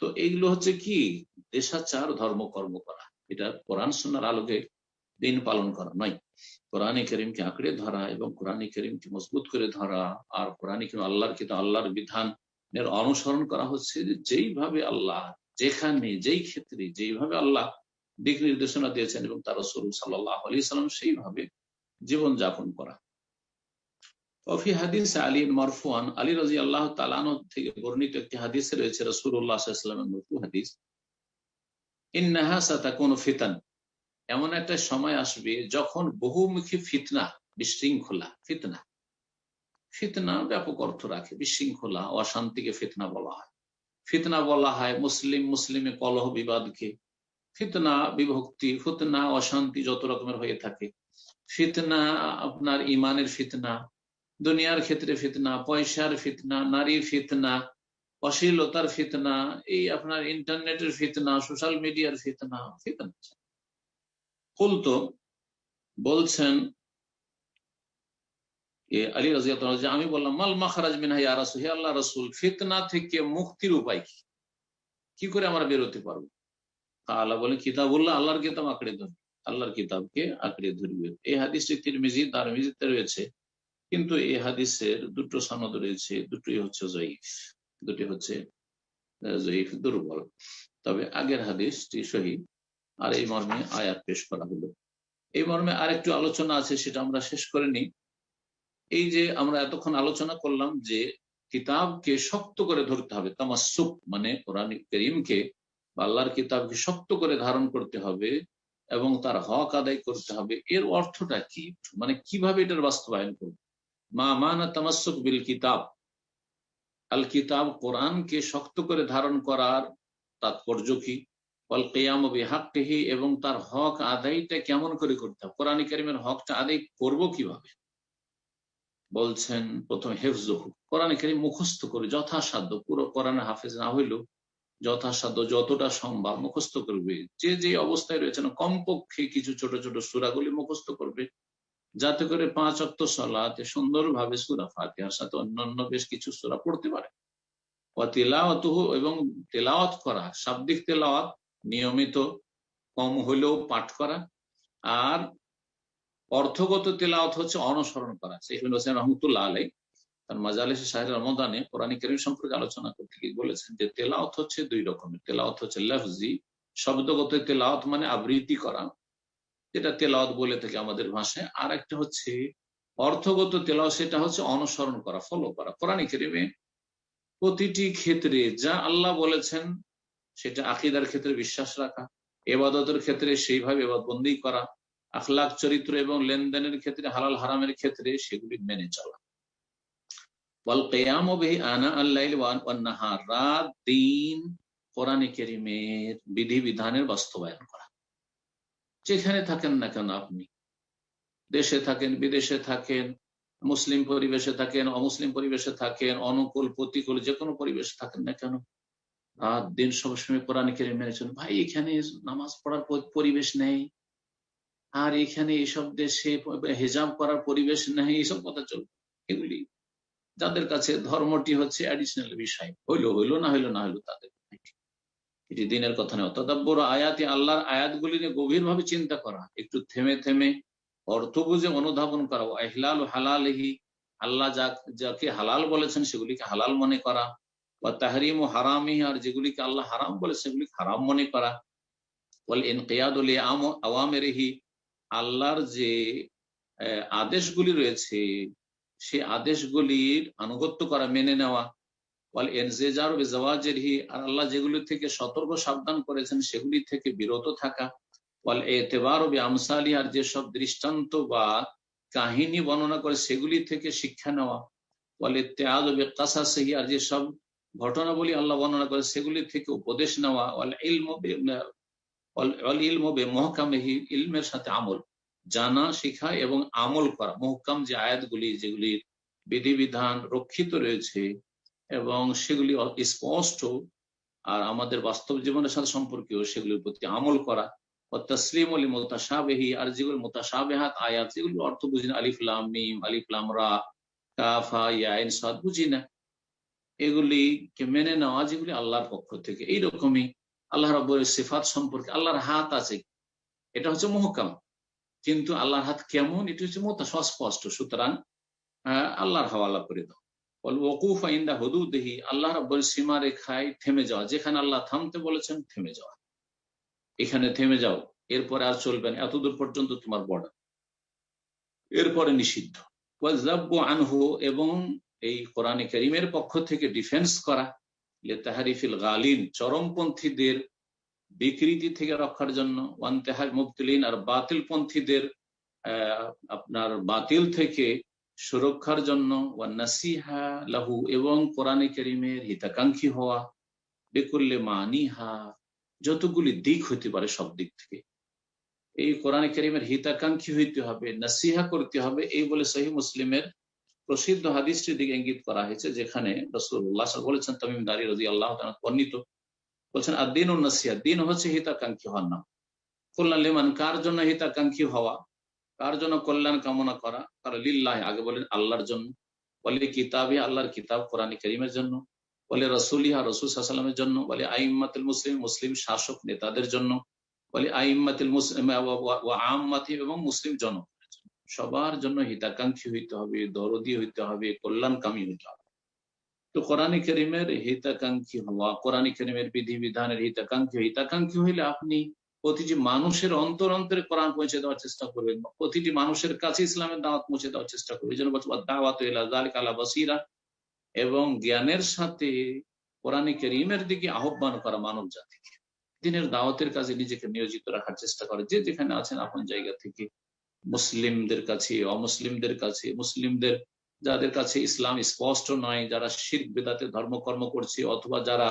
তো এইগুলো হচ্ছে কি? দেশাচার ধর্ম কর্ম করা। এটা কোরআন সোনার আলোকে দিন পালন করা নয়। কোরআনে করিমকে আঁকড়ে ধরা এবং কোরআনে করিমকে মজবুত করে ধরা আর কোরআনে করিম আল্লাহর কিন্তু আল্লাহর বিধানের অনুসরণ করা হচ্ছে যে যেইভাবে আল্লাহ যেখানে, যেই ক্ষেত্রে, যেইভাবে আল্লাহ দিক নির্দেশনা দিয়েছেন এবং তার সরু সাল্লাহ আলি সাল্লাম সেইভাবে জীবন যাপন করা। অফি হাদিস আলী মরফুয়ান, আলী রাজি আল্লাহ তালানো থেকে বর্ণিত একটি হাদিসে রয়েছে রসুল্লাহামের মরফু হাদিস। ইন্নাহা সাতা কোন ফিতান এমন একটা সময় আসবে যখন বহুমুখী ফিতনা, বিশৃঙ্খলা, ফিতনা ফিতনা ব্যাপক অর্থ রাখে, বিশৃঙ্খলা, অশান্তিকে ফিতনা বলা হয়। ফিতনা বলা হয় মুসলিম মুসলিমে কলহ বিবাদকে। ফিতনা, বিভক্তি, ফিতনা, অশান্তি যত রকমের হয়ে থাকে। ফিতনা আপনার ইমানের ফিতনা, দুনিয়ার ক্ষেত্রে ফিতনা, পয়সার ফিতনা, নারীর ফিতনা, অশ্লীলতার ফিতনা, এই আপনার ইন্টারনেটের ফিতনা, সোশ্যাল মিডিয়ার ফিতনা ফিতনা। তো বলছেন আলী রাজিয়া আমি বললাম, মাল মাখারাজ মিনহাই আরাসু হে আল্লাহ রসুল, ফিতনা থেকে মুক্তির উপায় কি? কি করে আমরা বেরোতে পারব? আল্লাহ বলে, কিতাবুল্লাহ, আল্লাহর কিতাব আঁকড়ে ধরবে আল্লাহর কিতাবকে আঁকড়ে ধরবে। এই হাদিসটি তিরমিজি দারমিজিতে রয়েছে। কিন্তু এই হাদিসের দুটো সনদ রয়েছে, দুটোই হচ্ছে জয়ীফ। দুটি হচ্ছে জয়ীফ দুর্বল। তবে আগের হাদিসটি শহীদ আর এই মর্মে আয়াত পেশ করা হলো। এই মর্মে আরেকটু আলোচনা আছে, সেটা আমরা শেষ করে নিই। এই যে আমরা এতক্ষণ আলোচনা করলাম যে কিতাবকে শক্ত করে ধরতে হবে তামাসুক মানে কোরআন করিমকে আল্লাহর কিতাবকে শক্ত করে ধারণ করতে হবে এবং তার হক আদায় করতে হবে। এর অর্থটা কি? মানে কীভাবে এটার বাস্তবায়ন করবে? মা মানা তামাসুক বিল কিতাব। আল কিতাব কোরআনকে শক্ত করে ধারণ করার তাৎপর্য কি? অল কেয়াম বিহাকহি এবং তার হক আদায়টা কেমন করে করতে হবে? কোরআন করিমের হকটা আদায় করব কীভাবে? বলছেন প্রথম হেফজহু। কোরআন করিম মুখস্থ করে যথাসাধ্য, পুরো কোরআনের হাফেজ না হইলেও যথাসাধ্য যতটা সম্ভব মুখস্থ করবে। যে যে অবস্থায় রয়েছে না কমপক্ষে কিছু ছোট ছোট সুরাগুলি মুখস্থ করবে। যাতে করে পাঁচ অক্ট সলাতে সুন্দরভাবে সুরা ফাতিহার সাথে অন্যান্য বেশ কিছু সুরা পড়তে পারে। তেলাওয়াত এবং তেলাওয়াত করা, শাব্দিক তেলাওয়াত নিয়মিত কম হলেও পাঠ করা। আর অর্থগত তেলাওয়াত হচ্ছে অনুসরণ করা। শেখুল হোসেন রহমতুল্লাহ আলাই তার মাজালিস শাহের রমদানে কোরআন করিম সম্পর্কে আলোচনা করতে গিয়ে বলেছেন যে তেলাওয়াত হচ্ছে দুই রকমের। তেলাওয়াত হচ্ছে লফজি, শব্দগত তেলাওয়াত মানে আবৃত্তি করা, যেটা তেলাওয়াত বলে থাকে আমাদের ভাষায়। আর একটা হচ্ছে অর্থগত তেলাওয়াত, সেটা হচ্ছে অনুসরণ করা ফলো করা। কোরআন করিমে প্রতিটি ক্ষেত্রে যা আল্লাহ বলেছেন সেটা আকিদার ক্ষেত্রে বিশ্বাস রাখা, এবাদতের ক্ষেত্রে সেইভাবে এবাদবন্দি করা আখলাখ চরিত্র এবং লেনদেনের ক্ষেত্রে হালাল হারামের ক্ষেত্রে সেগুলি মেনে চলা। বল কেয়াম আনা আল্লাহ রাত, দিন কোরআন কেরিমের বিধি বিধানের বাস্তবায়ন করা। যেখানে থাকেন না কেন আপনি? দেশে থাকেন, বিদেশে থাকেন, মুসলিম পরিবেশে থাকেন, অমুসলিম পরিবেশে থাকেন, অনুকূল, প্রতিকূল যে কোনো পরিবেশে থাকেন না কেন? দিন সবসময় কোরআন কেরিম চলুন। ভাই, এখানে নামাজ পড়ার পরিবেশ নেই। আর এখানে এইসব দেশে হেজাব করার পরিবেশ নেই এইসব কথা চলবে এগুলি। যাদের কাছে ধর্মটি হচ্ছে অ্যাডিশনাল বিষয়, হইল হইল, না হইল না হইল, তাদের এটি দিনের কথা নেই তদাব্বর আয়াতি আল্লাহর আয়াতগুলি নিয়ে গভীর ভাবে চিন্তা করা, একটু থেমে থেমে অর্থ বুঝে অনুধাবন করা। এহলাল হালালহি, আল্লাহ যাকে হালাল বলেছেন সেগুলিকে হালাল মনে করা। বা তাহরিম ও হারামি আর যেগুলিকে আল্লাহ হারাম বলে সেগুলিকে হারাম মনে করা। বলে এনকেয়াদ আওয়ামেরহি, আল্লাহর যে আদেশগুলি রয়েছে, সে আদেশগুলির আনুগত্য করা, মেনে নেওয়া। আর আল্লাহ যেগুলি থেকে সতর্ক, সাবধান করেছেন, সেগুলি থেকে বিরত থাকা। ওয়াল এতেবার বে আমসালি আর যেসব দৃষ্টান্ত বা কাহিনী বর্ণনা করে, সেগুলি থেকে শিক্ষা নেওয়া। বলে তেয়াজ কাসাসহি আর যেসব ঘটনাবলী আল্লাহ বর্ণনা করে, সেগুলি থেকে উপদেশ নেওয়া ইলমের সাথে আমল। জানা, শিখা এবং আমল করা। মহকাম যে আয়াতগুলি, যেগুলি বিধিবিধান রক্ষিত রয়েছে এবং সেগুলি স্পষ্ট আর আমাদের বাস্তব জীবনের সাথে সম্পর্কীয়, সেগুলির প্রতি আমল করা। তসলিম আলী আর আয়াত অর্থ বুঝি না আলিফলাম রা কাফা ইয়াইন সাদ বুঝি না। এগুলিকে মেনে নেওয়া যেগুলি আল্লাহর পক্ষ থেকে। এইরকমই আল্লাহ রব্বরের সিফাত সম্পর্কে আল্লাহর হাত আছে। এটা হচ্ছে মহকাম। কিন্তু আল্লাহর হাত কেমন? এটি হচ্ছে মোতা সস্পষ্ট সুতরাং আল্লাহর হাওয়ালা করে দাও। আল্লাহ রব্বর সীমা রেখায় থেমে যাওয়া। যেখানে আল্লাহ থামতে বলেছেন, থেমে যাওয়া। এখানে থেমে যাও। এরপরে আর চলবে না। এতদূর পর্যন্ত তোমার বর্ডার এরপরে নিষিদ্ধ। আনহু এবং এই কোরআনে করিমের পক্ষ থেকে ডিফেন্স করা তাহারিফিল গালিন, চরমপন্থীদের বিকৃতি থেকে রক্ষার জন্য ওয়ান্তেহার মুক্তিলিন আর বাতিল পন্থীদের আপনার বাতিল থেকে সুরক্ষার জন্য ওয়ান্নাসিহা লাহু, এবং কোরআনে করিমের হিতাকাঙ্ক্ষী হওয়া, বেকুল্লে মানিহা, যতগুলি দিক হইতে পারে সব দিক থেকে। এই কোরআন করিমের হিতাকাঙ্ক্ষী হইতে হবে, নাসিহা করতে হবে, এই বলে সহি মুসলিমের প্রসিদ্ধ হাদিসটির দিকে ইঙ্গিত করা হয়েছে, যেখানে বলেছেন তামিম দারি রাজি আল্লাহ বর্ণিত। বলছেন আর দিন নাসিহা, দিন হচ্ছে হিতাকাঙ্ক্ষী হওয়ার নাম। কল্যাণ লেমান, কার জন্য হিতাকাঙ্ক্ষী হওয়া? কার জন্য কল্যাণ কামনা করা? তারা লিল্লাহ, আগে বলেন আল্লাহর জন্য। বলে কিতাবে, আল্লাহর কিতাব কোরআন করিমের জন্য। বলে রসুলিহা, রসুল সাল্লামের জন্য। বলে আইম্মাতুল মুসলিম মুসলিম শাসক নেতাদের জন্য। বলে আইম্মাতুল মুসলিম এবং মুসলিম জন্য সবার জন্য হিতাকাঙ্ক্ষী হইতে হবে, দরদি হইতে হবে, কল্যাণকামী হইতে হবে। তো কোরআন করিমের হিতাকাঙ্ক্ষী হওয়া, কোরআন করিমের বিধি বিধানের হিতাকাঙ্ক্ষী হিতাকাঙ্ক্ষী হইলে আপনি প্রতিটি মানুষের অন্তর অন্তরে কোরআন পৌঁছে দেওয়ার চেষ্টা করবেন প্রতিটি মানুষের কাছে ইসলামের দাওয়াত পৌঁছে দেওয়ার চেষ্টা করবেন। জন্য দাওয়াত আলা বসিরা এবং জ্ঞানের সাথে কোরআনে করিমের দিকে আহ্বান করা মানব জাতিকে। দিনের দাওয়াতের কাজে নিজেকে নিয়োজিত রাখার চেষ্টা করে। যে যেখানে আছেন, আপন জায়গা থেকে মুসলিমদের কাছে, অমুসলিমদের কাছে, মুসলিমদের যাদের কাছে ইসলাম স্পষ্ট নয়, যারা শির বেদাতে ধর্মকর্ম করছে অথবা যারা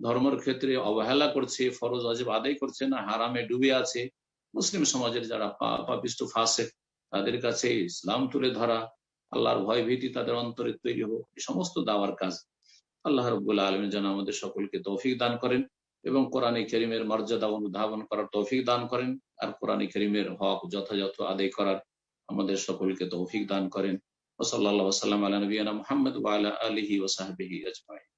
ধর্মের ক্ষেত্রে অবহেলা করছে, ফরজ অজেব আদায় করছে না, হারামে ডুবে আছে, মুসলিম সমাজের যারা পাপিষ্ট ফাঁসে তাদের কাছে ইসলাম তুলে ধরা, আল্লাহর ভয় ভীতি তাদের অন্তরে তৈরি হোক, এই সমস্ত দাওয়ার কাজ আল্লাহ রব্বুল্লাহ আলম যেন আমাদের সকলকে তৌফিক দান করেন। এবং কোরআনী করিমের মর্যাদা অনুধাবন করার তৌফিক দান করেন। আর কোরআনী করিমের হক যথাযথ আদায় করার আমাদের সকলকে তৌফিক দান করেন। ওসল্লা সাল্লাম আলা নবীনা মোহাম্মদ আলহি ওসাহাবিহি আজমাই